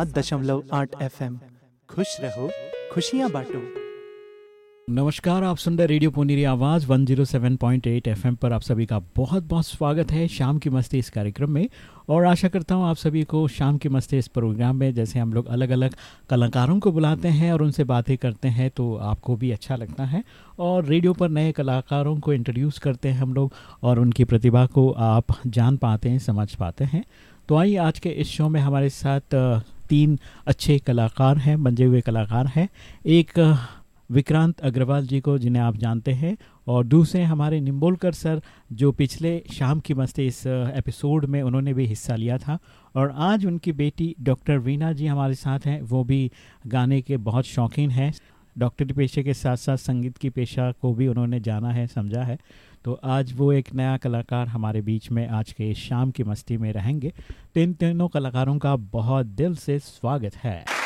आवाज़ 107.8 एफएम। खुश रहो, खुशियाँ बांटो। नमस्कार, आप सुन रहे रेडियो पुनीरी आवाज़ 107.8 एफएम पर आप सभी का बहुत बहुत स्वागत है शाम की मस्ती इस कार्यक्रम में। और आशा करता हूँ आप सभी को शाम की मस्ती इस प्रोग्राम में, जैसे हम लोग अलग अलग कलाकारों को बुलाते हैं और उनसे बातें करते हैं तो आपको भी अच्छा लगता है। और रेडियो पर नए कलाकारों को इंट्रोड्यूस करते हैं हम लोग, और उनकी प्रतिभा को आप जान पाते हैं, समझ पाते हैं। तो आइए आज के इस शो में हमारे साथ तीन अच्छे कलाकार हैं, बंजे हुए कलाकार हैं। एक विक्रांत अग्रवाल जी को, जिन्हें आप जानते हैं, और दूसरे हमारे निम्बोलकर सर, जो पिछले शाम की मस्ती इस एपिसोड में उन्होंने भी हिस्सा लिया था। और आज उनकी बेटी डॉक्टर वीना जी हमारे साथ हैं, वो भी गाने के बहुत शौकीन हैं। डॉक्टरी पेशे के साथ साथ संगीत की पेशा को भी उन्होंने जाना है, समझा है। तो आज वो एक नया कलाकार हमारे बीच में आज के शाम की मस्ती में रहेंगे। तीन इन तीनों कलाकारों का बहुत दिल से स्वागत है।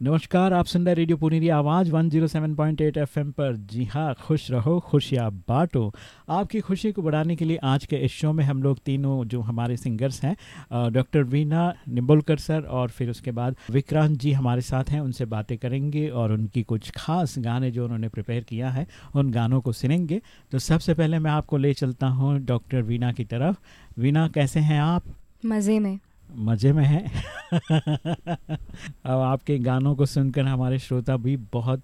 नमस्कार, आप सुन रहे रेडियो पुनेरी आवाज़ 107.8 एफएम पर। जी हाँ खुश रहो, खुशियाँ बांटो। आपकी खुशी को बढ़ाने के लिए आज के इस शो में हम लोग तीनों जो हमारे सिंगर्स हैं डॉक्टर वीना निम्बोलकर सर और फिर उसके बाद विक्रांत जी हमारे साथ हैं, उनसे बातें करेंगे और उनकी कुछ खास गाने जो उन्होंने प्रिपेयर किया है, उन गानों को सुनेंगे। तो सबसे पहले मैं आपको ले चलता हूँ डॉक्टर वीना की तरफ़। वीना, कैसे हैं आप? मज़े में। मज़े में है। अब आपके गानों को सुनकर हमारे श्रोता भी बहुत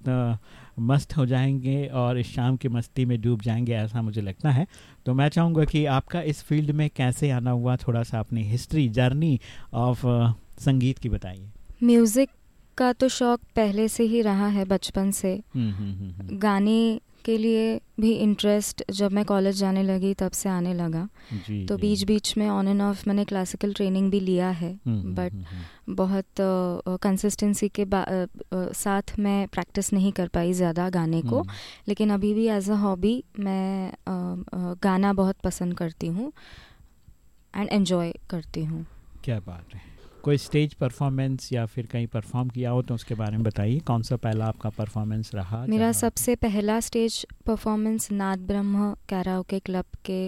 मस्त हो जाएँगे और इस शाम की मस्ती में डूब जाएँगे ऐसा मुझे लगता है। तो मैं चाहूँगा कि आपका इस फ़ील्ड में कैसे आना हुआ थोड़ा सा अपनी हिस्ट्री जर्नी ऑफ़ संगीत की बताइए। म्यूज़िक का तो शौक पहले से ही रहा है बचपन से। हम्म, हम्म, हम्म, गाने के लिए भी इंटरेस्ट जब मैं कॉलेज जाने लगी तब से आने लगा। जी, तो बीच बीच में ऑन एंड ऑफ़ मैंने क्लासिकल ट्रेनिंग भी लिया है बट हम्म, हम्म, हम्म, बहुत कंसिस्टेंसी uh, के uh, साथ मैं प्रैक्टिस नहीं कर पाई ज़्यादा गाने को। लेकिन अभी भी एज अ हॉबी मैं uh, गाना बहुत पसंद करती हूँ एंड एन्जॉय करती हूँ। क्या बात है। कोई स्टेज परफॉर्मेंस या फिर कहीं परफॉर्म किया हो तो उसके बारे में बताइए। कौन सा पहला आपका परफॉर्मेंस रहा? मेरा सबसे पहला स्टेज परफॉर्मेंस नाद ब्रह्म कैराओ के क्लब के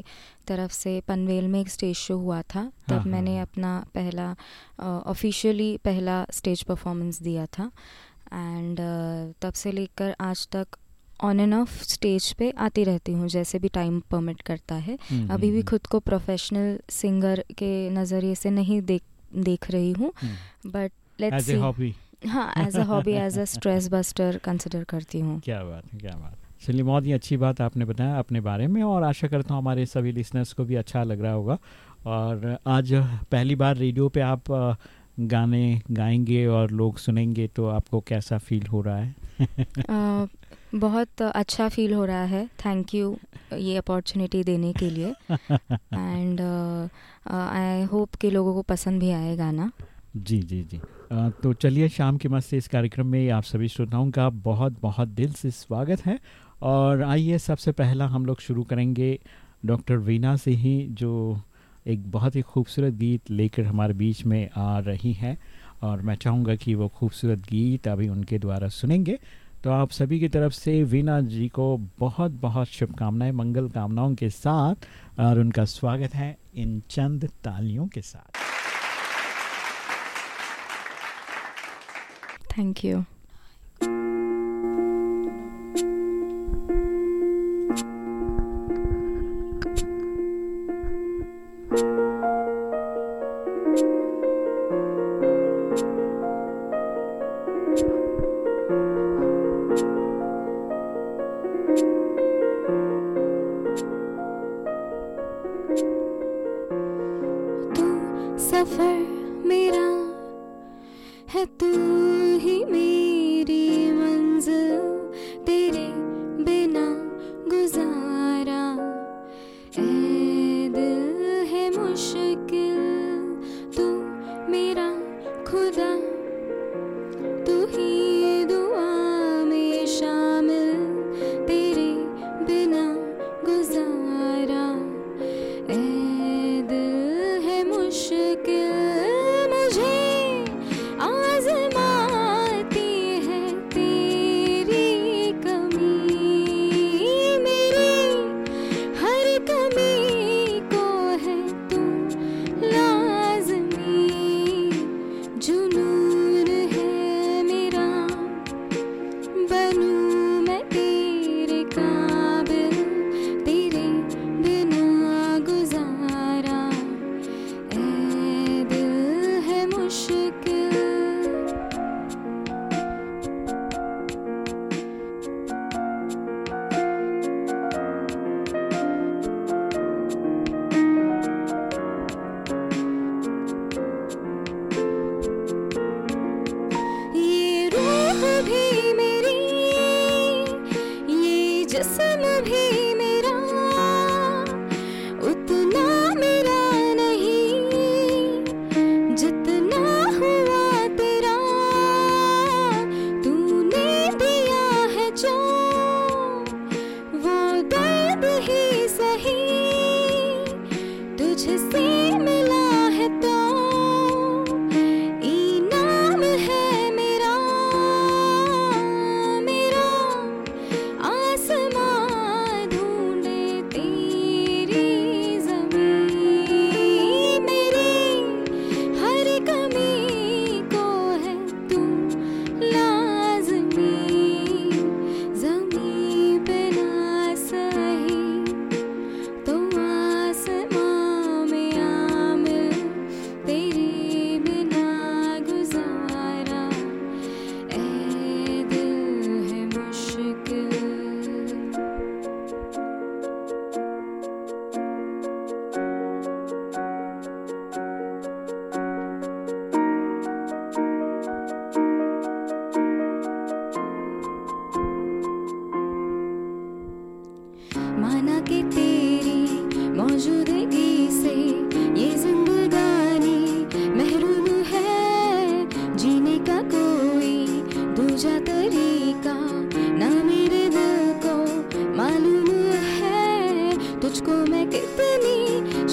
तरफ़ से पनवेल में एक स्टेज शो हुआ था। तब हाँ, मैंने हाँ. अपना पहला ऑफिशियली पहला स्टेज परफॉर्मेंस दिया था। एंड uh, तब से लेकर आज तक ऑन एंड ऑफ़ स्टेज पे आती रहती हूँ जैसे भी टाइम परमिट करता है। हम्म, अभी भी हम्म, खुद को प्रोफेशनल सिंगर के नज़रिए से नहीं देख देख रही हूँ। बट लेट्स हॉबी हाँ as a hobby as a stress buster consider करती हूँ। क्या बात है क्या बात चलिए बहुत ही अच्छी बात आपने बताया अपने बारे में और आशा करता हूँ हमारे सभी लिसनर्स को भी अच्छा लग रहा होगा। और आज पहली बार रेडियो पे आप गाने गाएँगे और लोग सुनेंगे तो आपको कैसा फील हो रहा है? बहुत अच्छा फील हो रहा है। थैंक यू ये अपॉर्चुनिटी देने के लिए। एंड आई होप कि लोगों को पसंद भी आए गाना। जी जी जी। आ, तो चलिए शाम के मस्त इस कार्यक्रम में आप सभी श्रोताओं का बहुत बहुत दिल से स्वागत है। और आइए सबसे पहला हम लोग शुरू करेंगे डॉक्टर वीना से ही जो एक बहुत ही खूबसूरत गीत लेकर हमारे बीच में आ रही हैं। और मैं चाहूँगा कि वो खूबसूरत गीत अभी उनके द्वारा सुनेंगे। तो आप सभी की तरफ़ से वीना जी को बहुत बहुत शुभकामनाएँ मंगल कामनाओं के साथ और उनका स्वागत है। इन चंद तालियों के साथ थैंक यू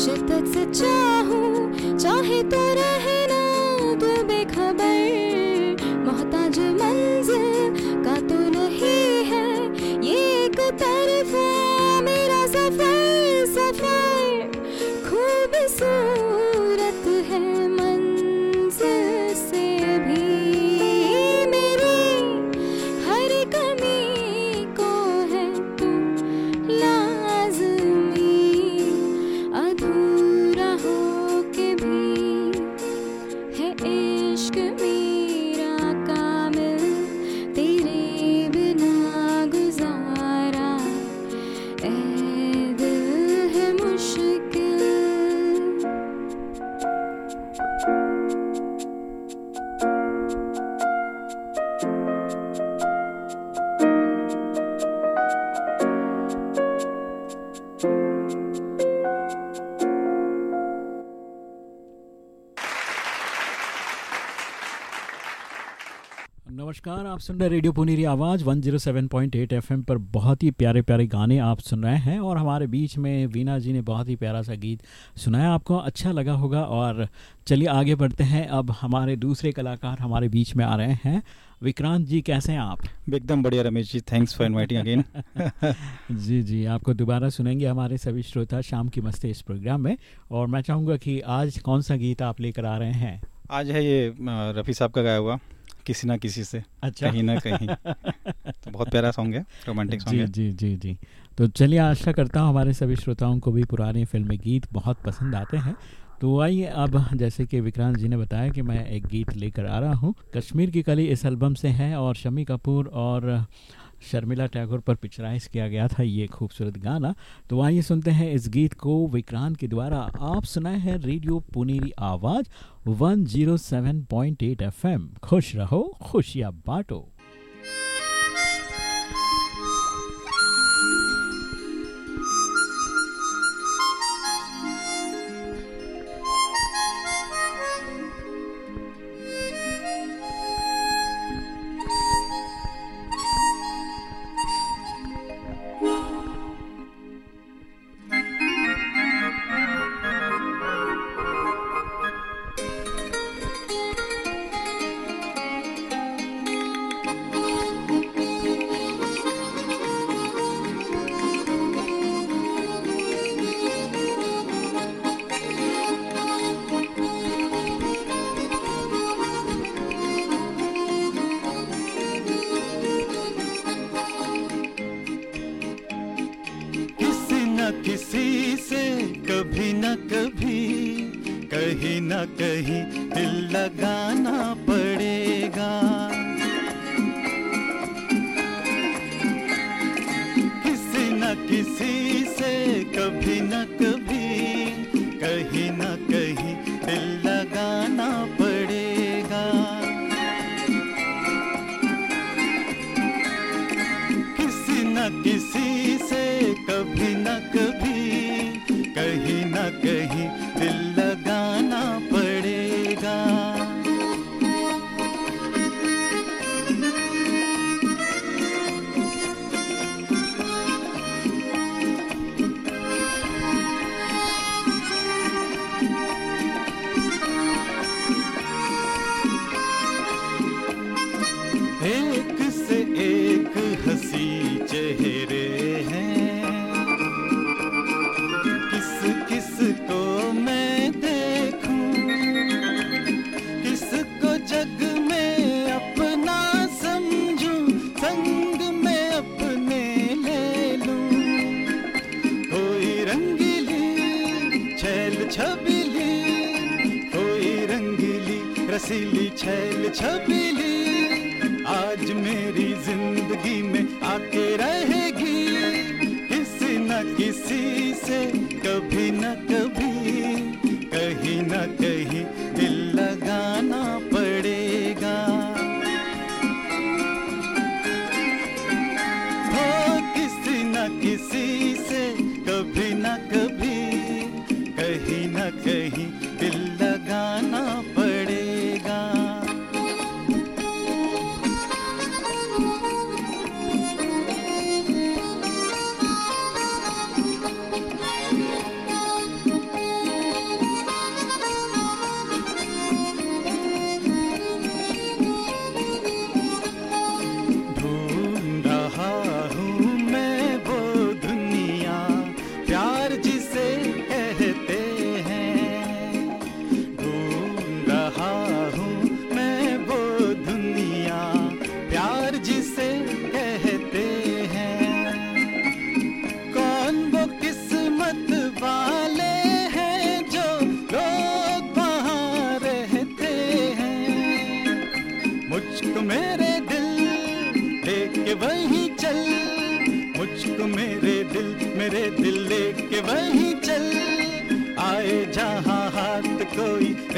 शिद्दत से चाहूँ चाहे तो रहे रहे रेडियो पुनीरी आवाज़ 107.8 एफएम पर बहुत ही प्यारे प्यारे गाने आप सुन रहे हैं और हमारे बीच में वीना जी ने बहुत ही प्यारा सा गीत सुनाया आपको अच्छा लगा होगा और चलिए आगे बढ़ते हैं। अब हमारे दूसरे कलाकार हमारे बीच में आ रहे हैं। विक्रांत जी कैसे हैं आप? एकदम बढ़िया Ramesh ji thanks for inviting again जी जी आपको दोबारा सुनेंगे हमारे सभी श्रोता शाम की मस्ती इस प्रोग्राम में। और मैं चाहूँगा कि आज कौन सा गीत आप लेकर आ रहे हैं? आज है ये रफ़ी साहब का गाया हुआ। किसी ना किसी से अच्छा। कहीं ना कहीं। तो बहुत प्यारा सॉन्ग है रोमांटिक सॉन्ग जी है। जी जी जी। तो चलिए आशा करता हूँ हमारे सभी श्रोताओं को भी पुराने फिल्मी गीत बहुत पसंद आते हैं। तो आइए अब जैसे कि विक्रांत जी ने बताया कि मैं एक गीत लेकर आ रहा हूँ। कश्मीर की कली इस एल्बम से है और शमी कपूर और शर्मिला टैगोर पर पिक्चराइज किया गया था ये खूबसूरत गाना। तो आइए सुनते हैं इस गीत को विक्रांत के द्वारा। आप सुनाए हैं रेडियो पुनेरी आवाज़ 107.8 एफएम। खुश रहो, खुशियाँ बांटो।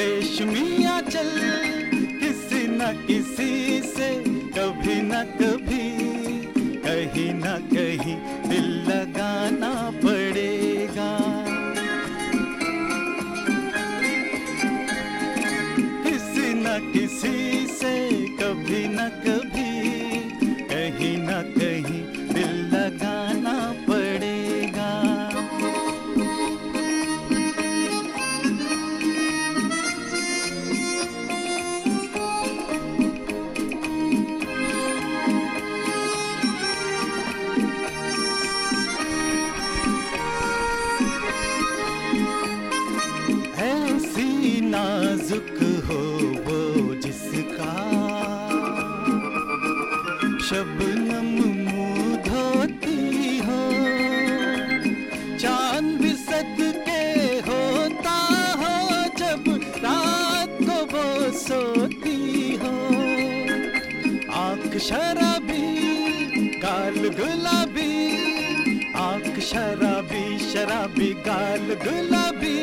कोई रेशमिया चल किसी न किसी से कभी न कभी कहीं न कहीं गुलाबी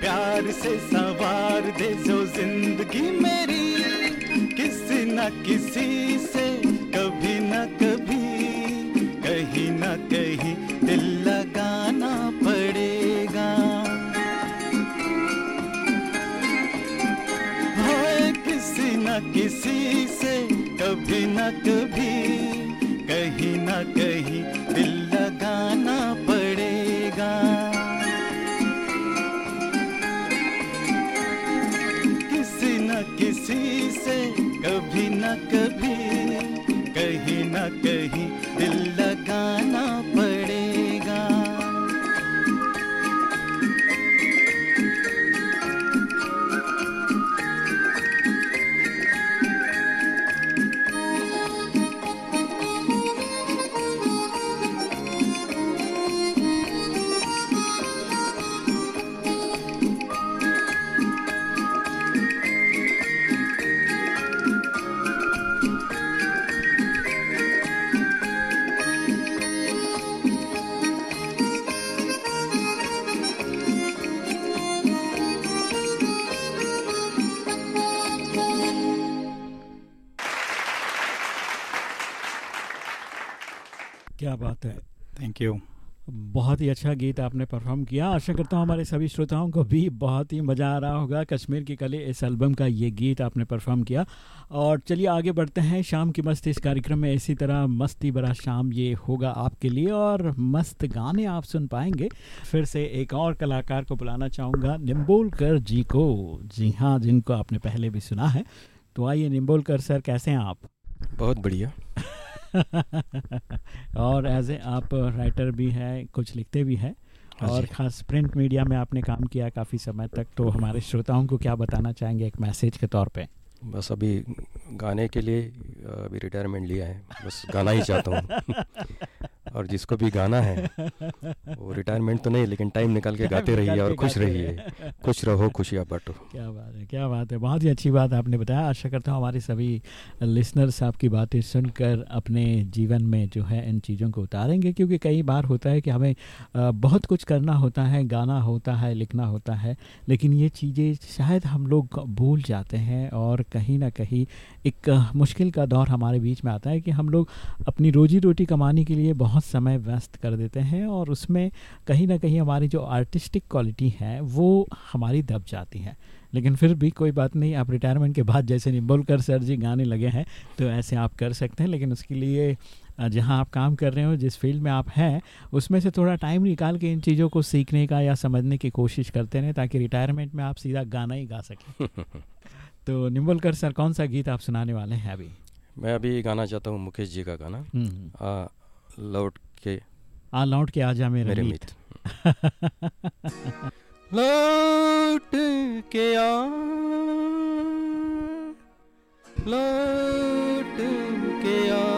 प्यार से सवार दे जो ज़िंदगी मेरी। किसी न किसी से, कभी न कभी, कहीं न कहीं दिल लगाना पड़ेगा। किसी न किसी से, कभी न कभी, कहीं न बहुत ही अच्छा गीत आपने परफॉर्म किया। आशा करता हूँ हमारे सभी श्रोताओं को भी बहुत ही मज़ा आ रहा होगा। कश्मीर की कले इस एल्बम का ये गीत आपने परफॉर्म किया। और चलिए आगे बढ़ते हैं। शाम की मस्ती इस कार्यक्रम में इसी तरह मस्ती भरा शाम ये होगा आपके लिए और मस्त गाने आप सुन पाएँगे। फिर से एक और कलाकार को बुलाना चाहूँगा, निम्बोलकर जी को। जी हाँ जिनको आपने पहले भी सुना है। तो आइए निम्बोलकर सर, कैसे हैं आप? बहुत बढ़िया। और एज ए आप राइटर भी हैं कुछ लिखते भी हैं हाँ और खास प्रिंट मीडिया में आपने काम किया काफ़ी समय तक तो हमारे श्रोताओं को क्या बताना चाहेंगे एक मैसेज के तौर पे? बस अभी गाने के लिए अभी रिटायरमेंट लिया है बस गाना ही चाहता हूँ। और जिसको भी गाना है वो रिटायरमेंट तो नहीं लेकिन टाइम निकाल के गाते रहिए और खुश रहिए। खुश रहो खुशियाँ बांटो। क्या बात है क्या बात है। बहुत ही अच्छी बात आपने बताया। आशा करता हूँ हमारे सभी लिसनर्स आपकी बातें सुनकर अपने जीवन में जो है इन चीज़ों को उतारेंगे क्योंकि कई बार होता है कि हमें बहुत कुछ करना होता है गाना होता है लिखना होता है लेकिन ये चीज़ें शायद हम लोग भूल जाते हैं और कहीं ना कहीं एक मुश्किल का दौर हमारे बीच में आता है कि हम लोग अपनी रोजी रोटी कमाने के लिए बहुत समय व्यस्त कर देते हैं और उसमें कहीं ना कहीं हमारी जो आर्टिस्टिक क्वालिटी है वो हमारी दब जाती है। लेकिन फिर भी कोई बात नहीं आप रिटायरमेंट के बाद जैसे निम्बोलकर सर जी गाने लगे हैं तो ऐसे आप कर सकते हैं। लेकिन उसके लिए जहाँ आप काम कर रहे हो जिस फ़ील्ड में आप हैं उसमें से थोड़ा टाइम निकाल के इन चीज़ों को सीखने का या समझने की कोशिश करते रहें ताकि रिटायरमेंट में आप सीधा गाना ही गा सकें। तो निम्बोलकर सर कौन सा गीत आप सुनाने वाले हैं अभी? मैं अभी गाना चाहता हूँ मुकेश जी का गाना। हम्म, आ, लौट के आ लौट के आजा मेरे मेरे मीत। लौट के आ। लौट के आ।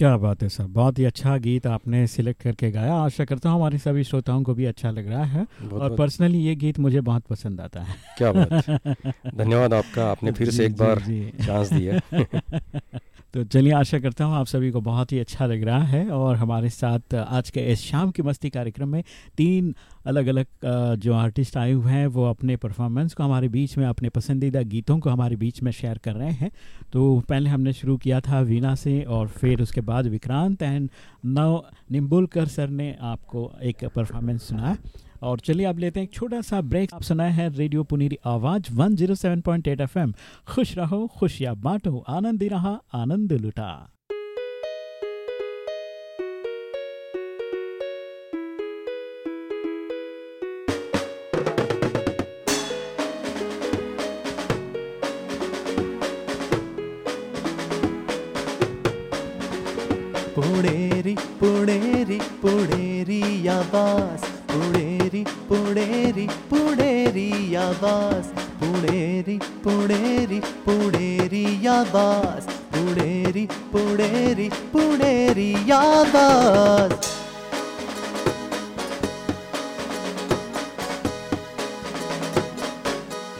क्या बात है सर। बहुत ही अच्छा गीत आपने सिलेक्ट करके गाया। आशा करता हूँ हमारे सभी श्रोताओं को भी अच्छा लग रहा है बहुत और पर्सनली ये गीत मुझे बहुत पसंद आता है। क्या बात। धन्यवाद आपका। आपने फिर जी, से एक जी, बार चांस दिया। तो चलिए, आशा करता हूँ आप सभी को बहुत ही अच्छा लग रहा है और हमारे साथ आज के इस शाम की मस्ती कार्यक्रम में तीन अलग अलग जो आर्टिस्ट आए हुए हैं, वो अपने परफॉर्मेंस को हमारे बीच में, अपने पसंदीदा गीतों को हमारे बीच में शेयर कर रहे हैं। तो पहले हमने शुरू किया था वीना से और फिर उसके बाद विक्रांत एंड नव निम्बुलकर सर ने आपको एक परफॉर्मेंस सुनाया। और चलिए अब लेते हैं एक छोटा सा ब्रेक आप सुनाए हैं रेडियो पुनीरी आवाज़ 107.8 एफएम खुश रहो, खुशियाँ बांटो, आनंदी रहा, आनंद लुटा। पुणेरी पुणेरी पुणेरी आवाज़। आवाज़। पुणेरी पुणेरी पुणेरी आवाज़। पुणेरी पुणेरी पुणेरी आवाज़।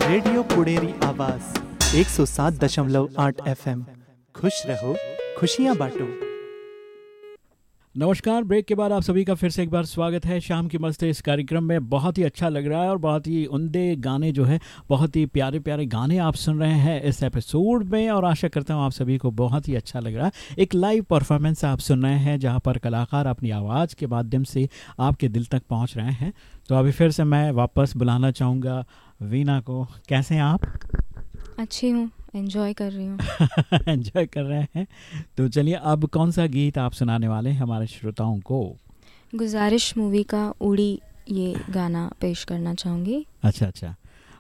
रेडियो पुणेरी आवाज़ 107.8 एफएम। खुश रहो, खुशियाँ बांटो। नमस्कार, ब्रेक के बाद आप सभी का फिर से एक बार स्वागत है। शाम की मस्त इस कार्यक्रम में बहुत ही अच्छा लग रहा है और बहुत ही उमदे गाने जो है, बहुत ही प्यारे प्यारे गाने आप सुन रहे हैं इस एपिसोड में और आशा करता हूँ आप सभी को बहुत ही अच्छा लग रहा है। एक लाइव परफॉर्मेंस आप सुन रहे हैं, जहाँ पर कलाकार अपनी आवाज़ के माध्यम से आपके दिल तक पहुँच रहे हैं। तो अभी फिर से मैं वापस बुलाना चाहूँगा वीना को। कैसे हैं आप? अच्छी हूँ एंजॉय कर रही हूँ। एंजॉय कर रहे हैं। तो चलिए अब कौन सा गीत आप सुनाने वाले हैं हमारे श्रोताओं को? गुजारिश मूवी का उड़ी ये गाना पेश करना चाहूँगी। अच्छा अच्छा।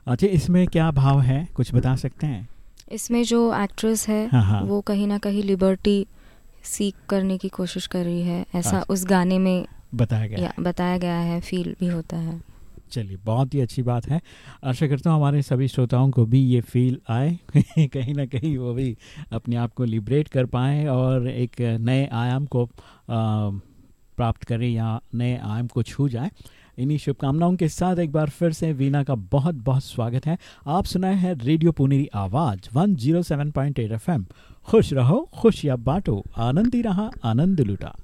अच्छा इसमें क्या भाव है? कुछ बता सकते हैं? इसमें जो एक्ट्रेस है हाँ, हाँ। वो कहीं ना कहीं लिबर्टी सीख करने की कोशिश कर रही है। ऐसा अच्छा। उस गाने में बताया गया। बताया गया है फील भी होता है। चलिए, बहुत ही अच्छी बात है। आशा करता हूँ हमारे सभी श्रोताओं को भी ये फील आए, कहीं ना कहीं वो भी अपने आप को लिबरेट कर पाएँ और एक नए आयाम को प्राप्त करें या नए आयाम को छू जाए। इन्हीं शुभकामनाओं के साथ एक बार फिर से वीना का बहुत बहुत स्वागत है। आप सुनाए हैं रेडियो पुनेरी आवाज़ 107.8 एफएम खुश रहो खुश खुशियाँ बांटो, आनंदी रहा, आनंद लुटा।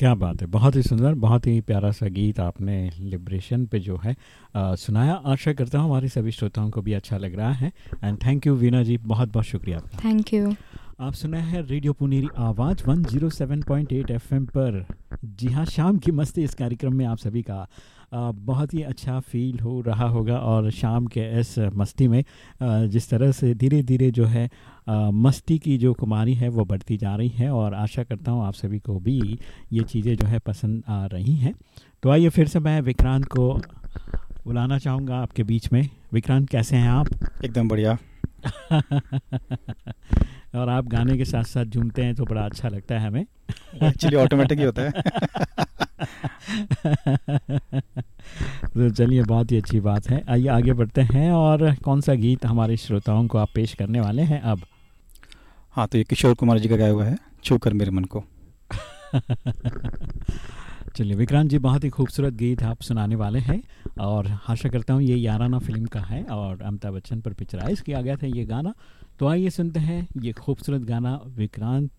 क्या बात है? बहुत ही सुंदर बहुत ही प्यारा सा गीत आपने लिब्रेशन पे जो है आ, सुनाया। आशा करता हूँ हमारे सभी श्रोताओं को भी अच्छा लग रहा है। And thank you Veena ji बहुत बहुत शुक्रिया आपका। थैंक यू आप सुना है रेडियो पुनेरी आवाज़ 107.8 एफएम पर। जी हाँ शाम की मस्ती इस कार्यक्रम में आप सभी का बहुत ही अच्छा फील हो रहा होगा और शाम के इस मस्ती में जिस तरह से धीरे धीरे जो है मस्ती की जो कुमारी है वो बढ़ती जा रही है और आशा करता हूँ आप सभी को भी ये चीज़ें जो है पसंद आ रही हैं। तो आइए फिर से मैं विक्रांत को बुलाना चाहूँगा आपके बीच में। विक्रांत कैसे हैं आप? एकदम बढ़िया। और आप गाने के साथ साथ झूमते हैं तो बड़ा अच्छा लगता है हमें। एक्चुअली ऑटोमेटिक ही होता है। तो चलिए बहुत ही अच्छी बात है। आइए आगे बढ़ते हैं और कौन सा गीत हमारे श्रोताओं को आप पेश करने वाले हैं अब? हाँ तो ये किशोर कुमार जी का गाया हुआ है छू कर मेरे मन को। चलिए विक्रांत जी बहुत ही खूबसूरत गीत आप सुनाने वाले हैं और आशा करता हूँ ये याराना फ़िल्म का है और अमिताभ बच्चन पर पिक्चराइज किया गया था ये गाना। तो आइए सुनते हैं ये खूबसूरत गाना विक्रांत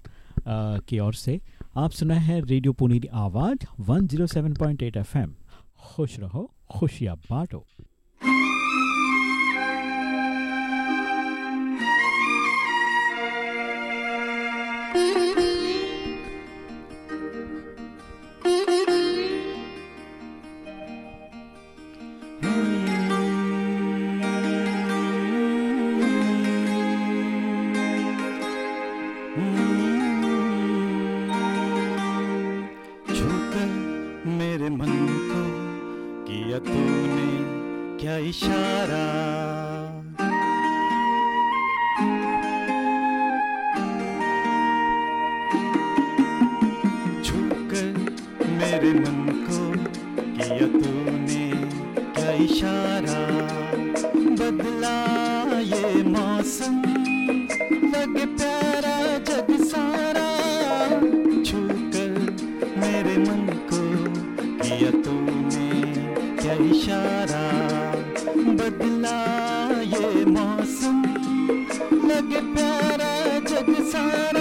की ओर से। आप सुना है रेडियो पुनीरी आवाज़ 107.8 एफएम। खुश रहो, खुशियाँ बांटो। बदला ये मौसम लगे प्यारा जग सारा।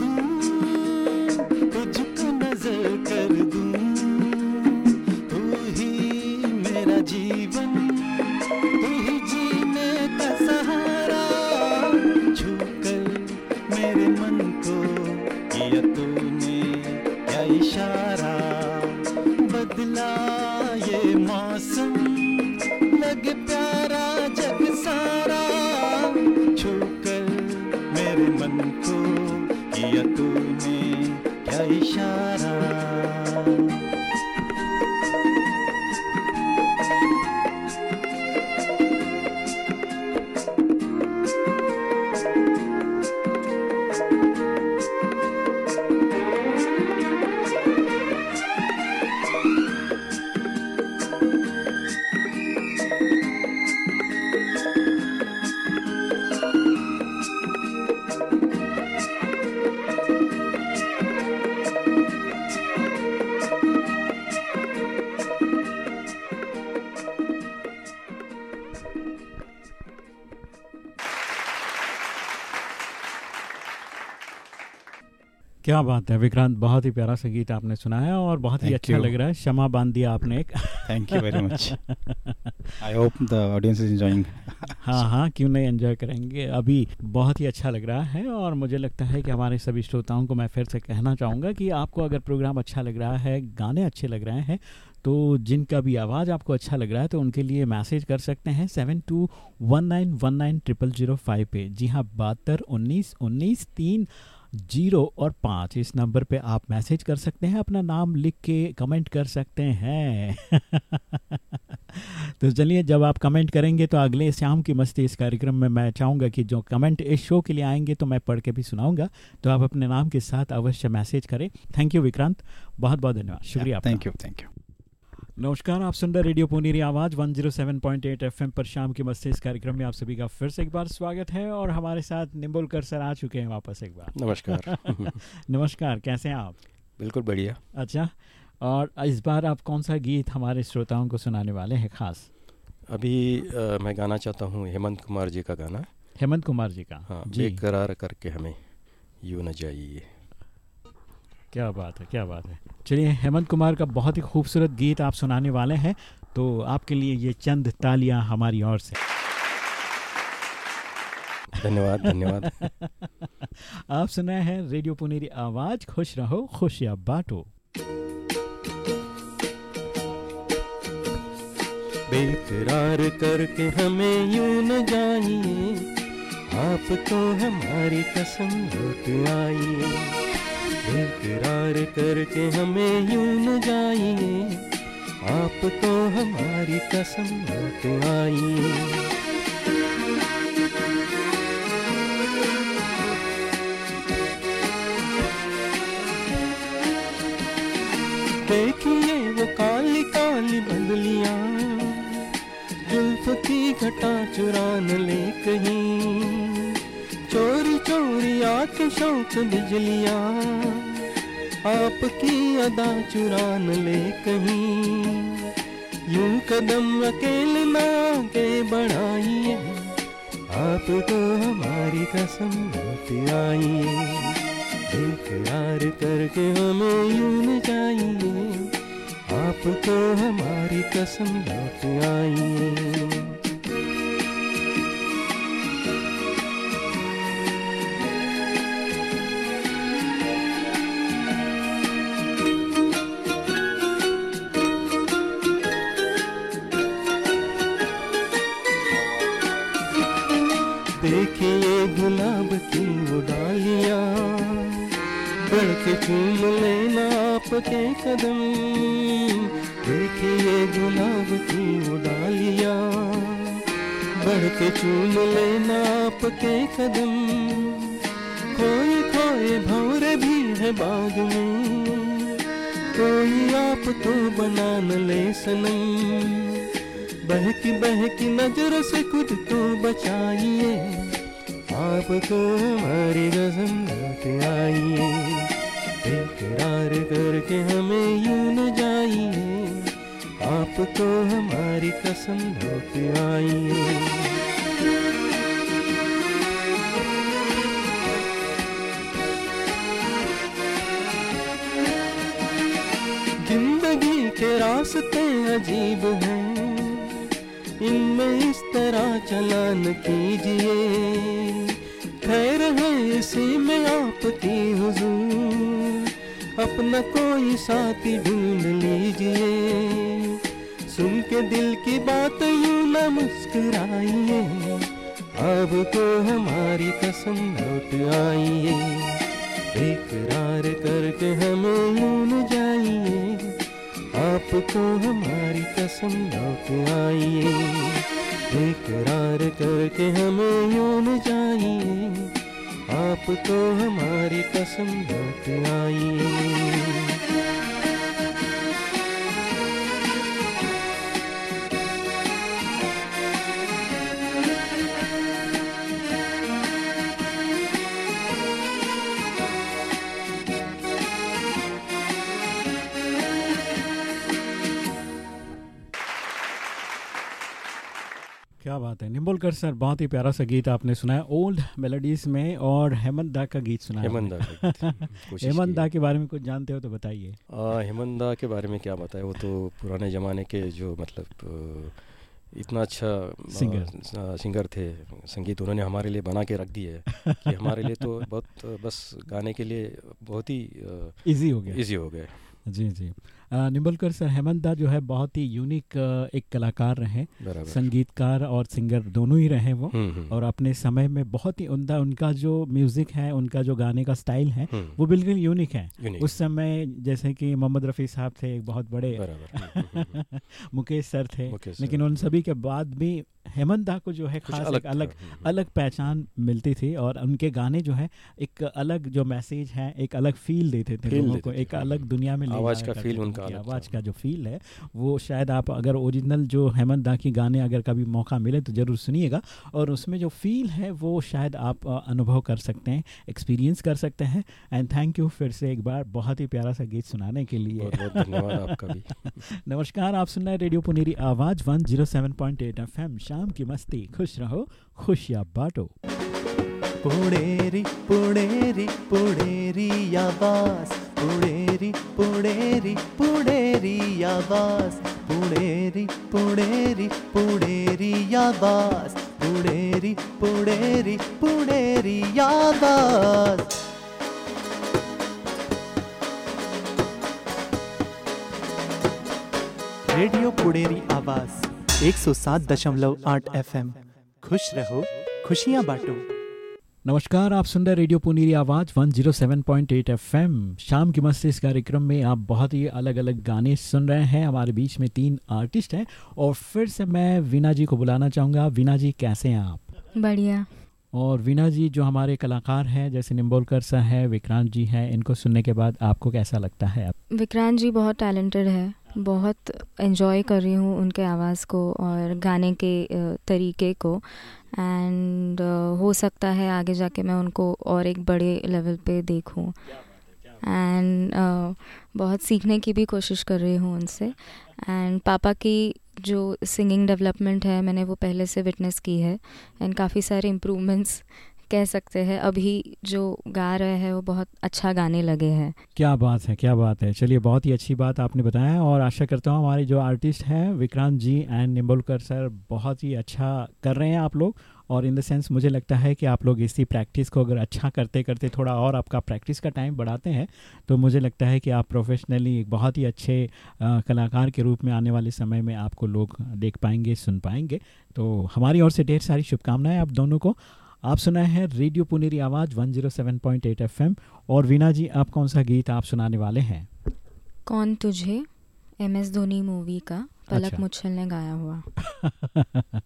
क्या बात है। विक्रांत बहुत ही प्यारा सा गीत आपने सुनाया और बहुत ही अच्छा. लग रहा है। क्षमा बाँध दिया आपने एक। Thank you very much I hope the audience is enjoying हाँ हाँ क्यों नहीं एंजॉय करेंगे? अभी बहुत ही अच्छा लग रहा है और मुझे लगता है कि हमारे सभी श्रोताओं को मैं फिर से कहना चाहूँगा कि आपको अगर प्रोग्राम अच्छा लग रहा है गाने अच्छे लग रहे हैं तो जिनका भी आवाज़ आपको अच्छा लग रहा है तो उनके लिए मैसेज कर सकते हैं seven two one nine one nine triple zero five पे। जी हाँ बहत्तर उन्नीस उन्नीस तीन ज़ीरो और पाँच इस नंबर पे आप मैसेज कर सकते हैं अपना नाम लिख के कमेंट कर सकते हैं। तो चलिए जब आप कमेंट करेंगे तो अगले शाम की मस्ती इस कार्यक्रम में मैं चाहूँगा कि जो कमेंट इस शो के लिए आएँगे तो मैं पढ़ के भी सुनाऊँगा। तो आप अपने नाम के साथ अवश्य मैसेज करें। Thank you Vikrant. बहुत बहुत धन्यवाद। शुक्रिया थैंक यू थैंक यू नमस्कार आप सुन रहे रेडियो पुनीरी आवाज़ 107.8 एफएम पर शाम की मस्ती इस कार्यक्रम में आप सभी का फिर से एक बार स्वागत है और हमारे साथ निम्बुलकर सर आ चुके हैं वापस एक बार। नमस्कार। नमस्कार कैसे हैं आप? बिल्कुल बढ़िया। अच्छा और इस बार आप कौन सा गीत हमारे श्रोताओं को सुनाने वाले हैं खास? अभी अ, मैं गाना चाहता हूँ हेमंत कुमार जी का गाना। हेमंत कुमार जी का। हाँ जी। बेकरार करके हमें यूँ न जाइए। क्या बात है क्या बात है। चलिए हेमंत कुमार का बहुत ही खूबसूरत गीत आप सुनाने वाले हैं तो आपके लिए ये चंद तालियाँ हमारी ओर से। धन्यवाद धन्यवाद। आप सुना है रेडियो पुनेरी आवाज़ खुश रहो खुशियाँ बांटो। बेकरार करके हमें यूँ न जाइए आप तो हमारी कसम लौट आइए। बेकरार करके हमें यूँ न जाइए। आप तो हमारी कसम लौट आइए। देखिए वो काली काली बदलियाँ, जुल्फ की घटा चुरान ले कहीं चोरी चोरी आके शौक बिजलियाँ, आपकी अदा चुरान ले कहीं। यूँ कदम अकेले ना आगे बढ़ाइए, आप तो हमारी कसम लौट आइए। बेकरार करके हमें यूँ न जाइए, आप तो हमारी कसम लौट आइए। के चूम लेना आपके कदम। देखिए, गुलाब की वो डालियाँ। बढ़ के चूम लेना आपके कदम। खोए खोए भौरे भी है बाग में। कोई आप तो बना न ले सनम। बहकी बहकी नज़र से खुद को बचाइए। आपको हमारी गजम लौट आइए। बेकरार करके हमें यूँ न जाइए। आपको हमारी कसम लौट आइए। ज़िंदगी के रास्ते अजीब हैं। इनमें इस तरह चलन कीजिए। खैर है इसी में आपकी हुजूर। अपना कोई साथी ढूंढ लीजिए। सुन के दिल की बात यू न मुस्कुराइए। अब तो हमारी कसम लौट आइए। इकरार करके हमें यूँ जाइए। आपको तो हमारी कसम लौट आइए। इकरार करके हमें यूँ जाइए। आपको हमारी कसम लौट आइए बात है। निम्बोलकर सर बहुत ही प्यारा सा गीत आपने सुनाया ओल्ड मेलोडीज में और हेमंत दा का गीत सुनाया हेमंत दा हेमंत दा के बारे में कुछ जानते हो तो बताइए। हेमंत दा के बारे में क्या बताएँ? वो तो पुराने ज़माने के जो मतलब इतना अच्छा सिंगर। सिंगर थे। संगीत उन्होंने हमारे लिए बना के रख दी है कि हमारे लिए तो बहुत बस गाने के लिए बहुत ही इजी हो गया। इजी हो गए जी जी। निम्बोलकर सर हेमंत दा जो है बहुत ही यूनिक एक कलाकार रहे संगीतकार और सिंगर दोनों ही रहे वो। हम्म, हम्म, और अपने समय में बहुत ही उमदा उनका जो म्यूज़िक है उनका जो गाने का स्टाइल है हम्म, वो बिल्कुल यूनिक है। यूनिक, उस समय जैसे कि मोहम्मद रफ़ी साहब थे एक बहुत बड़े मुकेश सर थे। लेकिन उन सभी के बाद भी हेमंत दा को जो है खास अलग अलग अलग पहचान मिलती थी और उनके गाने जो है एक अलग जो मैसेज है एक अलग फील देते थे लोगों को एक अलग दुनिया में ले आवाज़ का थे। उनका उनकी अलग आवाज़ का जो फील है वो शायद आप अगर ओरिजिनल जो हेमंत दा की गाने अगर कभी मौका मिले तो ज़रूर सुनिएगा। और उसमें जो फील है वो शायद आप अनुभव कर सकते हैं एक्सपीरियंस कर सकते हैं। एंड थैंक यू फिर से एक बार बहुत ही प्यारा सा गीत सुनाने के लिए। बहुत बहुत धन्यवाद आपका भी। नमस्कार आप सुन रहे हैं रेडियो पुनेरी आवाज़ 107.8 एफएम। शाम की मस्ती। खुश रहो खुशियाँ बांटो। पुणेरी पुणेरी पुणेरी आवाज़। पुणेरी पुणेरी पुणेरी। आवाज़ पुणेरी पुणेरी पुणेरी आवाज़ पुणेरी पुणेरी पुणेरी आवाज़. रेडियो पुणेरी आवाज़ 107.8 एफएम. खुश रहो, खुशियाँ बांटो. नमस्कार आप सुन रहे रेडियो पुनीरी आवाज़ 107.8 एफएम। शाम की मस्ती इस कार्यक्रम में आप बहुत ही अलग अलग गाने सुन रहे हैं। हमारे बीच में तीन आर्टिस्ट हैं और फिर से मैं वीना जी को बुलाना चाहूँगा। वीना जी कैसे हैं आप? बढ़िया। और वीना जी जो हमारे कलाकार हैं जैसे निम्बोलकर सर हैं विक्रांत जी हैं इनको सुनने के बाद आपको कैसा लगता है? विक्रांत जी बहुत टैलेंटेड है। बहुत इन्जॉय कर रही हूँ उनके आवाज़ को और गाने के तरीके को। एंड हो सकता है आगे जाके मैं उनको और एक बड़े लेवल पे देखूँ। एंड बहुत सीखने की भी कोशिश कर रही हूँ उनसे। एंड पापा की जो सिंगिंग डेवलपमेंट है, मैंने वो पहले से विटनेस की है। एंड काफ़ी सारे इम्प्रूवमेंट्स कह सकते हैं अभी जो गा रहे हैं वो बहुत अच्छा गाने लगे हैं। क्या बात है क्या बात है। चलिए बहुत ही अच्छी बात आपने बताया और आशा करता हूँ हमारे जो आर्टिस्ट हैं विक्रांत जी एंड निम्बोलकर सर बहुत ही अच्छा कर रहे हैं आप लोग और इन द सेंस मुझे लगता है कि आप लोग इसी प्रैक्टिस को अगर अच्छा करते करते थोड़ा और आपका प्रैक्टिस का टाइम बढ़ाते हैं तो मुझे लगता है कि आप प्रोफेशनली एक बहुत ही अच्छे अ, कलाकार के रूप में आने वाले समय में आपको लोग देख पाएँगे सुन पाएँगे। तो हमारी ओर से ढेर सारी शुभकामनाएँ आप दोनों को। आप सुनाए हैं रेडियो पुनेरी आवाज़ 107.8 एफएम। और वीना जी आप कौन सा गीत आप सुनाने वाले हैं? कौन तुझे? एम एस धोनी मूवी का पलक अच्छा। मुच्छल ने गाया हुआ।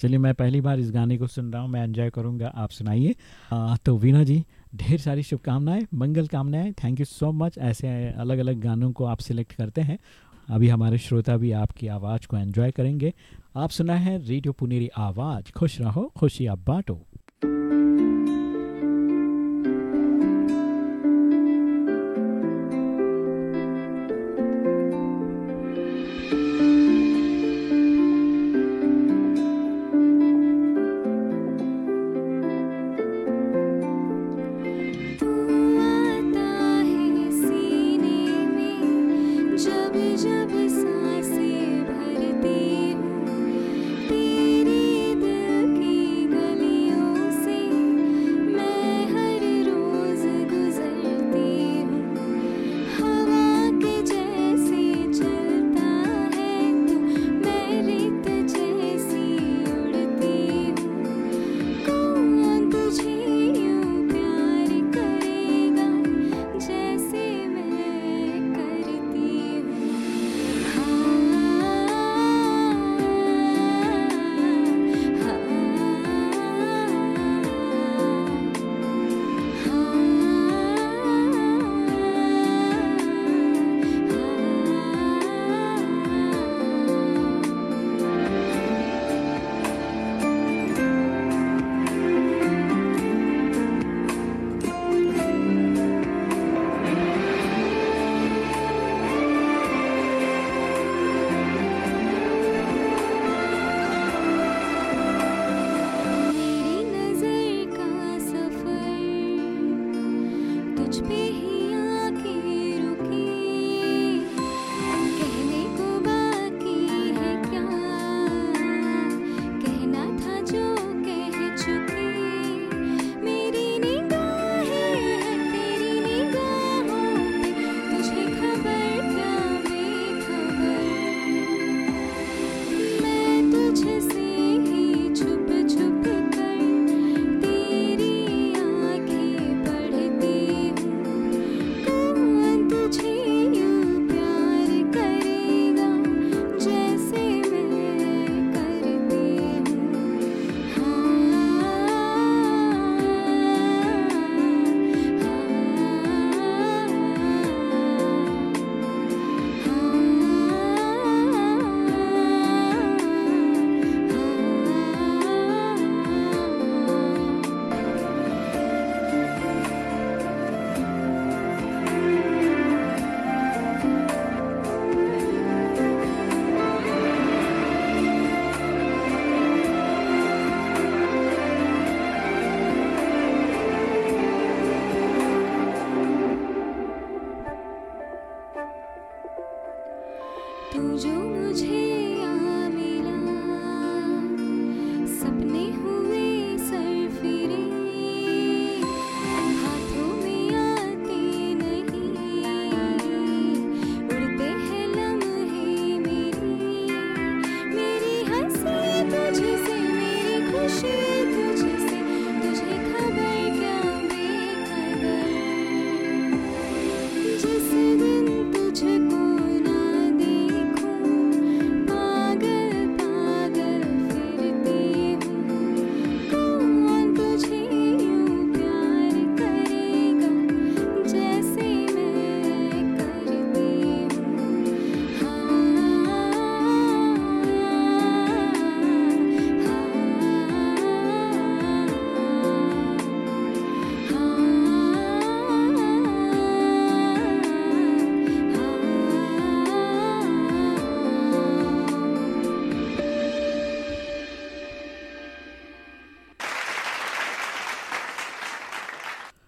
चलिए मैं पहली बार इस गाने को सुन रहा हूँ मैं एंजॉय करूँगा आप सुनाइए। तो वीना जी ढेर सारी शुभकामनाएँ मंगल कामनाएँ थैंक यू सो मच। ऐसे अलग अलग गानों को आप सिलेक्ट करते हैं। अभी हमारे श्रोता भी आपकी आवाज़ को एंजॉय करेंगे। आप सुना है रेडियो पुनेरी आवाज़ खुश रहो खुशियाँ बांटो।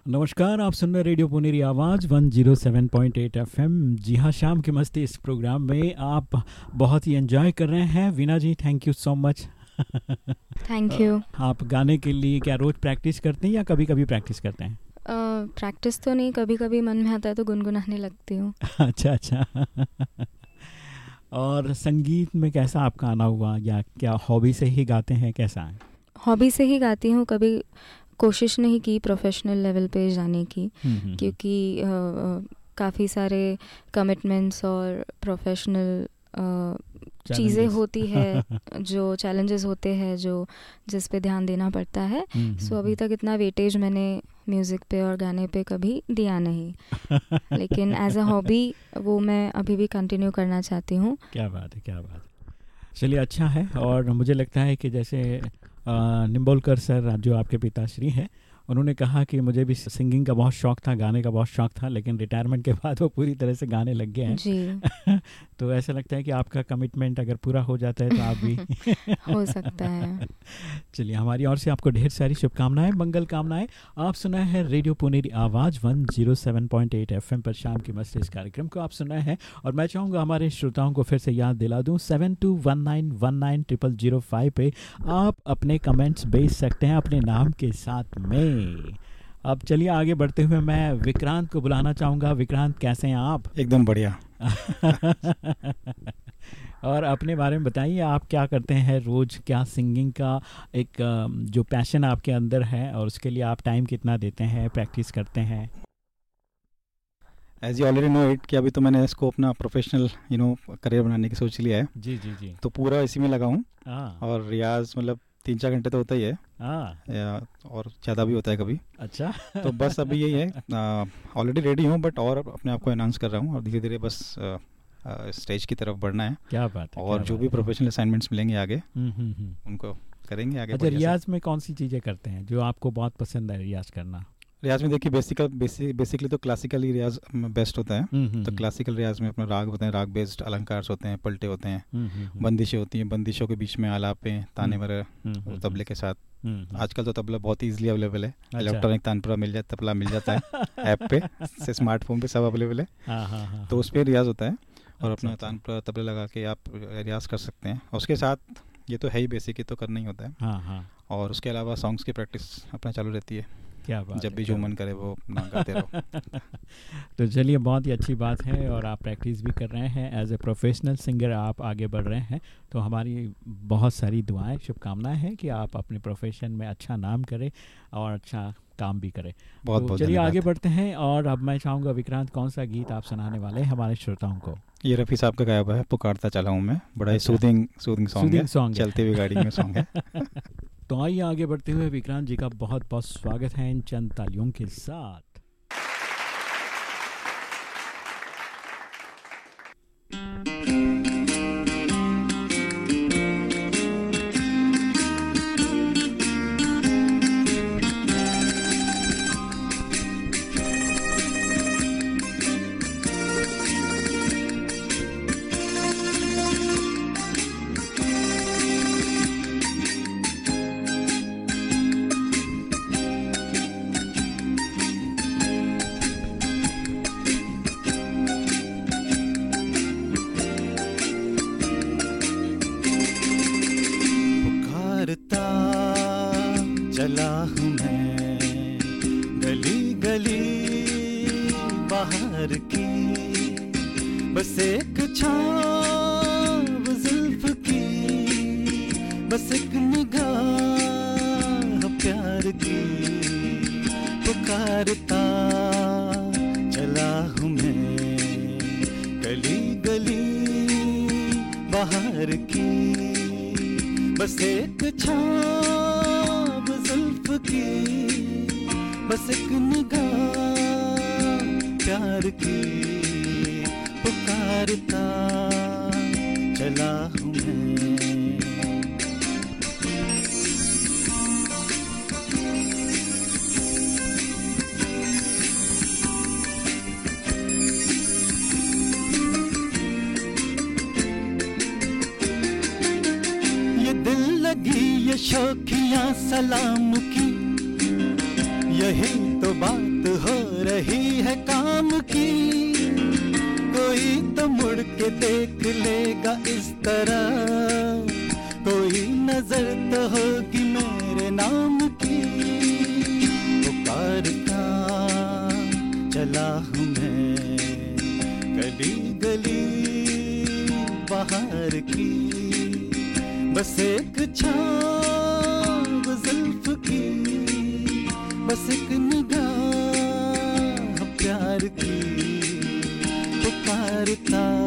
नमस्कार आप सुन रहे रेडियो पुनेरी आवाज़ 107.8 एफएम। जी हाँ शाम की मस्ती इस प्रोग्राम में आप बहुत ही एंजॉय कर रहे हैं। Veena ji thank you so much thank you आप गाने के लिए क्या रोज़ प्रैक्टिस करते हैं या कभी कभी प्रैक्टिस करते हैं? प्रैक्टिस तो नहीं कभी कभी मन में आता है तो गुनगुनाने लगती हूँ। अच्छा अच्छा। और संगीत में कैसा आपका आना हुआ या क्या हॉबी से ही गाते हैं कैसा है? हॉबी से ही गाती हूँ कभी कोशिश नहीं की प्रोफेशनल लेवल पे जाने की हम्म, हम्म, क्योंकि काफ़ी सारे कमिटमेंट्स और प्रोफेशनल चीज़ें होती है जो चैलेंजेस होते हैं जो जिस पे ध्यान देना पड़ता है। हम्म, सो हम्म, अभी तक इतना वेटेज मैंने म्यूज़िक पे और गाने पे कभी दिया नहीं। लेकिन एज अ हॉबी वो मैं अभी भी कंटिन्यू करना चाहती हूँ। क्या बात है क्या बात है। चलिए अच्छा है और मुझे लगता है कि जैसे निम्बोलकर सर जो आपके पिताश्री हैं उन्होंने कहा कि मुझे भी सिंगिंग का बहुत शौक था गाने का बहुत शौक था लेकिन रिटायरमेंट के बाद वो पूरी तरह से गाने लग गए हैं। जी। तो ऐसा लगता है कि आपका कमिटमेंट अगर पूरा हो जाता है तो आप भी हो सकता है। चलिए हमारी ओर से आपको ढेर सारी शुभकामनाएँ मंगल कामनाएँ। आप सुना है रेडियो पुनेरी आवाज़ 107.8 एफएम पर शाम की मस्त इस कार्यक्रम को आप सुना है और मैं चाहूँगा हमारे श्रोताओं को फिर से याद दिला दूँ seven two one nine one nine triple zero five पे आप अपने कमेंट्स भेज सकते हैं अपने नाम के साथ में। अब चलिए आगे बढ़ते हुए मैं विक्रांत को बुलाना चाहूँगा। विक्रांत कैसे हैं आप? एकदम बढ़िया। और अपने बारे में बताइए आप क्या करते हैं रोज़? क्या सिंगिंग का एक जो पैशन आपके अंदर है और उसके लिए आप टाइम कितना देते हैं प्रैक्टिस करते हैं? As you already know it कि अभी तो मैंने इसको अपना प्रोफेशनल यू नो करियर बनाने की सोच लिया है। जी जी जी। तो पूरा इसी में लगा हूँ। हाँ। और रियाज मतलब तीन चार घंटे तो होता ही है। आ, या और ज़्यादा भी होता है कभी। अच्छा। तो बस अभी यही है। ऑलरेडी रेडी हूँ बट और अपने आप को अनाउंस कर रहा हूँ और धीरे धीरे बस स्टेज की तरफ़ बढ़ना है। क्या बात है और क्या जो बात भी प्रोफेशनल असाइनमेंट्स मिलेंगे आगे हम्म, हम्म, हम्म। उनको करेंगे आगे अच्छा रियाज में कौन सी चीज़ें करते हैं जो आपको बहुत पसंद है रियाज करना? रियाज में देखिए बेसिकल बेसिक बेसिकली तो क्लासिकली रियाज बेस्ट होता है। हम्म, हम्म, तो हम्म, क्लासिकल रियाज में अपना राग होते हैं राग बेस्ड अलंकार होते हैं पलटे होते हैं। हम्म, हम्म, हम्म, बंदिशें होती हैं बंदिशों के बीच में आलापें ताने हम्म, वगैरह हम्म, हम्म, तबले के साथ। हम्म, हम्म, आजकल तो तबला बहुत ही इजीली अवेलेबल है। अच्छा। इलेक्ट्रॉनिक तानपुरा मिल जाता तबला मिल जाता है ऐप पे से स्मार्टफ़ोन पे सब अवेलेबल है। हाँ हाँ हाँ तो उस पर रियाज होता है और अच्छा, अपना अच्छा। तानपुरा तबले लगा के आप रियाज कर सकते हैं। उसके साथ ये तो है ही बेसिक ये तो करना ही होता है। हाँ हाँ। और उसके अलावा सॉन्ग्स की प्रैक्टिस अपना चालू रहती है। क्या बात जब भी जो मन करे वो अपना गाते रहो। तो चलिए बहुत ही अच्छी बात है और आप प्रैक्टिस भी कर रहे हैं। एज ए प्रोफेशनल सिंगर आप आगे बढ़ रहे हैं। तो हमारी बहुत सारी दुआएँ शुभकामनाएँ हैं कि आप अपने प्रोफेशन में अच्छा नाम करें और अच्छा काम भी करें। बहुत तो बहुत चलिए आगे बढ़ते हैं और अब मैं चाहूँगा विक्रांत कौन सा गीत आप सुनाने वाले हैं हमारे श्रोताओं को? ये रफ़ी साहब का गाया हुआ है पुकारता चला हूँ मैं। बड़ा ही। सूदिंग सूदिंग सॉन्ग है। चलते हुए गाड़ी में सॉन्ग है। तो आइए आगे बढ़ते हुए विक्रांत जी का बहुत बहुत स्वागत है इन चंद तालियों के साथ। पुकारता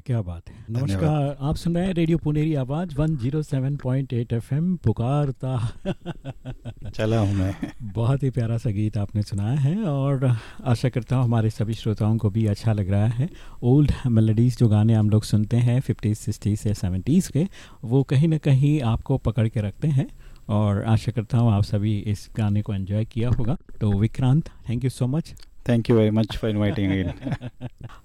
है क्या बात है। नमस्कार आप सुन रहे हैं रेडियो पुनेरी आवाज़ 107.8 एफएम पुकारता। चला हूँ मैं। बहुत ही प्यारा सा गीत आपने सुनाया है और आशा करता हूँ हमारे सभी श्रोताओं को भी अच्छा लग रहा है। ओल्ड मेलोडीज़ जो गाने हम लोग सुनते हैं फिफ्टीज़ सिक्सटीज़ या सेवेंटीज़ के वो कहीं ना कहीं आपको पकड़ के रखते हैं और आशा करता हूँ आप सभी इस गाने को एंजॉय किया होगा। तो Vikrant thank you so much thank you very much for inviting again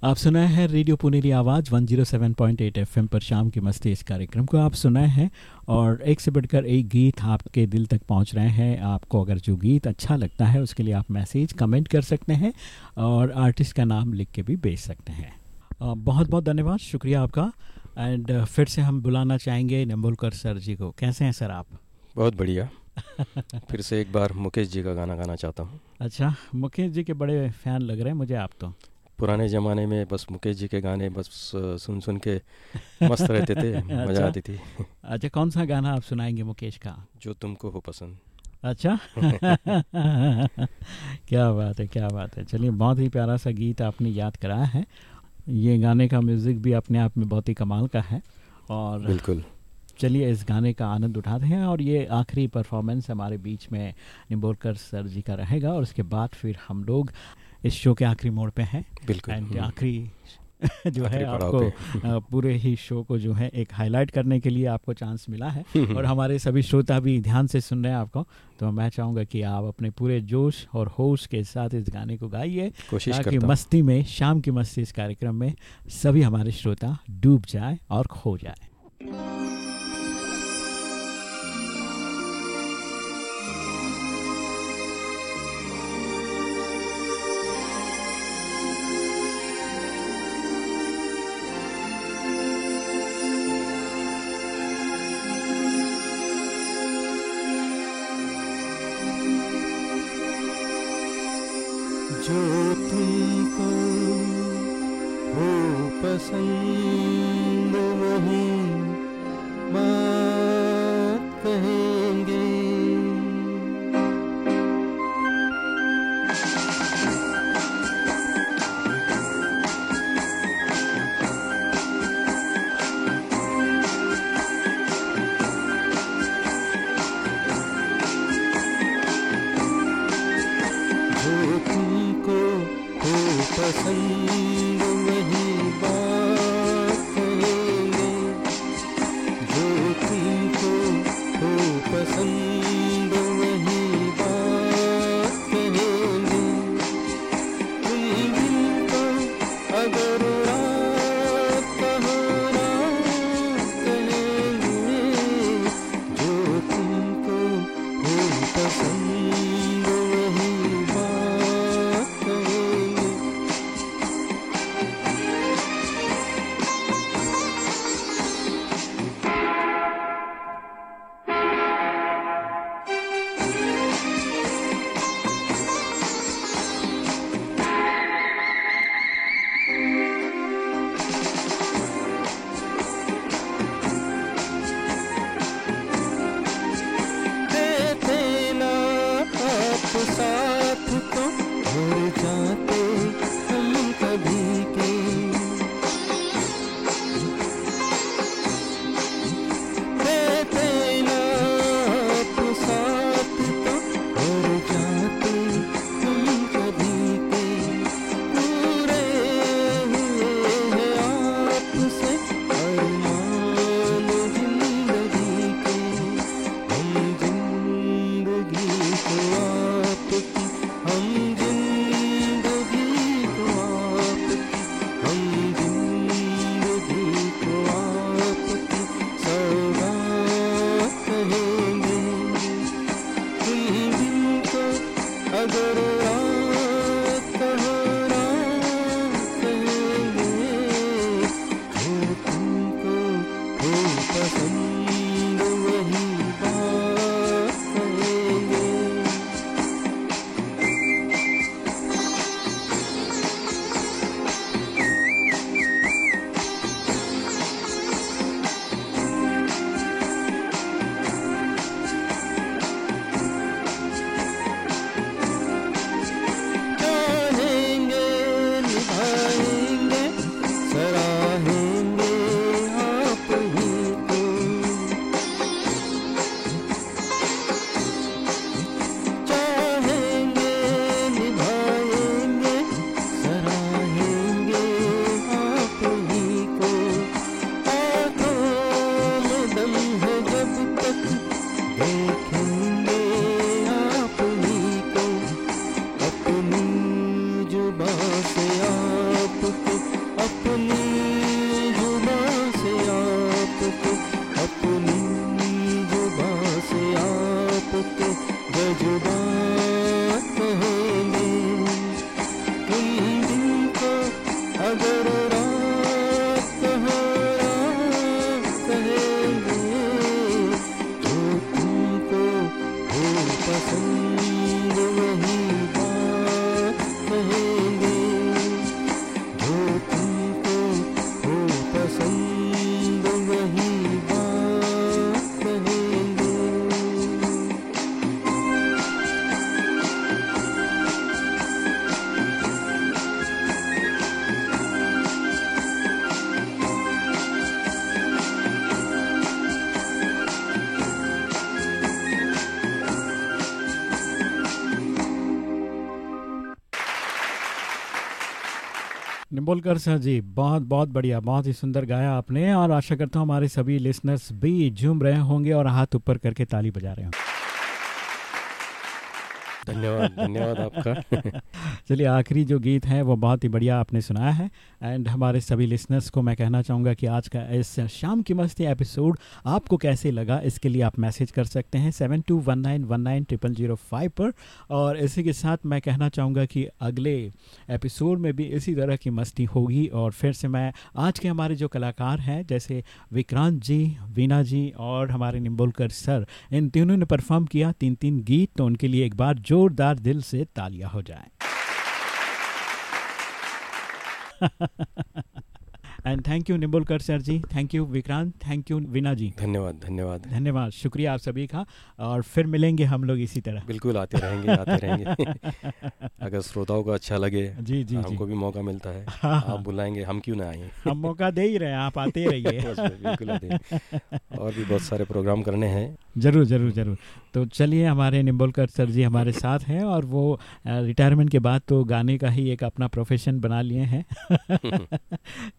आप सुनाए हैं रेडियो पुनेरी आवाज़ 107.8 एफएम पर शाम की मस्ती इस कार्यक्रम को आप सुनाए हैं और एक से बढ़कर एक गीत आपके दिल तक पहुँच रहे हैं। आपको अगर जो गीत अच्छा लगता है उसके लिए आप मैसेज कमेंट कर सकते हैं और आर्टिस्ट का नाम लिख के भी भेज सकते हैं। बहुत बहुत धन्यवाद शुक्रिया आपका। एंड फिर से हम बुलाना चाहेंगे निम्बुलकर सर जी को। कैसे हैं सर आप? बहुत बढ़िया। फिर से एक बार मुकेश जी का गाना गाना चाहता हूँ। अच्छा मुकेश जी के बड़े फ़ैन लग रहे हैं मुझे आप तो। पुराने ज़माने में बस मुकेश जी के गाने बस सुन सुन के मस्त रहते थे अच्छा। मज़ा आती थी। अच्छा कौन सा गाना आप सुनाएँगे मुकेश का? जो तुमको हो पसंद। अच्छा? क्या बात है क्या बात है। चलिए बहुत ही प्यारा सा गीत आपने याद कराया है। ये गाने का म्यूज़िक भी अपने आप में बहुत ही कमाल का है और बिल्कुल। चलिए इस गाने का आनंद उठाते हैं और ये आखिरी परफॉर्मेंस हमारे बीच में निम्बोलकर सर जी का रहेगा और उसके बाद फिर हम लोग इस शो के आखिरी मोड़ पे हैं। बिल्कुल। एंड हम्म, आखिरी जो है आपको पूरे ही शो को जो है एक हाईलाइट करने के लिए आपको चांस मिला है। और हमारे सभी श्रोता भी ध्यान से सुन रहे हैं आपको। तो मैं चाहूँगा कि आप अपने पूरे जोश और होश के साथ इस गाने को गाइए कोशिश ताकि मस्ती में शाम की मस्ती इस कार्यक्रम में सभी हमारे श्रोता डूब जाए और खो जाए। पसंद वही बात निम्बोलकर सर जी, बहुत बहुत बढ़िया, बहुत ही सुंदर गाया आपने और आशा करता हूँ हमारे सभी लिसनर्स भी झूम रहे होंगे और हाथ ऊपर करके ताली बजा रहे होंगे। धन्यवाद धन्यवाद आपका। चलिए, आखिरी जो गीत है, वो बहुत ही बढ़िया आपने सुनाया है। एंड हमारे सभी लिसनर्स को मैं कहना चाहूँगा कि आज का इस शाम की मस्ती एपिसोड आपको कैसे लगा, इसके लिए आप मैसेज कर सकते हैं seven two one nine one nine triple zero five पर। और इसी के साथ मैं कहना चाहूँगा कि अगले एपिसोड में भी इसी तरह की मस्ती होगी। और फिर से मैं, आज के हमारे जो कलाकार हैं, जैसे विक्रांत जी, वीना जी और हमारे निम्बोलकर सर, इन तीनों ने परफॉर्म किया तीन तीन गीत। तो उनके लिए एक बार जोरदार दिल से तालियाँ हो जाएँ। And thank you Nimbolkar sir ji thank you Vikrant thank you Veena ji धन्यवाद धन्यवाद। धन्यवाद। शुक्रिया आप सभी का। और फिर मिलेंगे हम लोग इसी तरह। बिल्कुल आते रहेंगे आते रहेंगे। अगर श्रोताओं को अच्छा लगे जी जी जी। हमको भी मौका मिलता है। हाँ, हाँ। आप बुलाएँगे हम क्यों ना आए? हम मौका दे ही रहे हैं आप आते ही रहिए। और भी बहुत सारे प्रोग्राम करने हैं। ज़रूर ज़रूर ज़रूर। तो चलिए, हमारे निम्बोलकर सर जी हमारे साथ हैं और वो रिटायरमेंट के बाद तो गाने का ही एक अपना प्रोफेशन बना लिए हैं।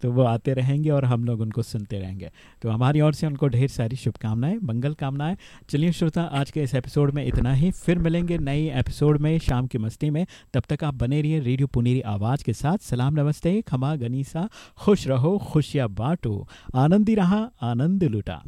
तो वो आते रहेंगे और हम लोग उनको सुनते रहेंगे। तो हमारी ओर से उनको ढेर सारी शुभकामनाएँ, मंगल कामनाएँ। चलिए श्रोता, आज के इस एपिसोड में इतना ही। फिर मिलेंगे नई एपिसोड में शाम की मस्ती में। तब तक आप बने रहिए रेडियो पुनेरी आवाज़ के साथ। सलाम, नमस्ते, खमा, गनीसा। खुश रहो, खुशियाँ बांटो। आनंदी रहा, आनंद लुटा।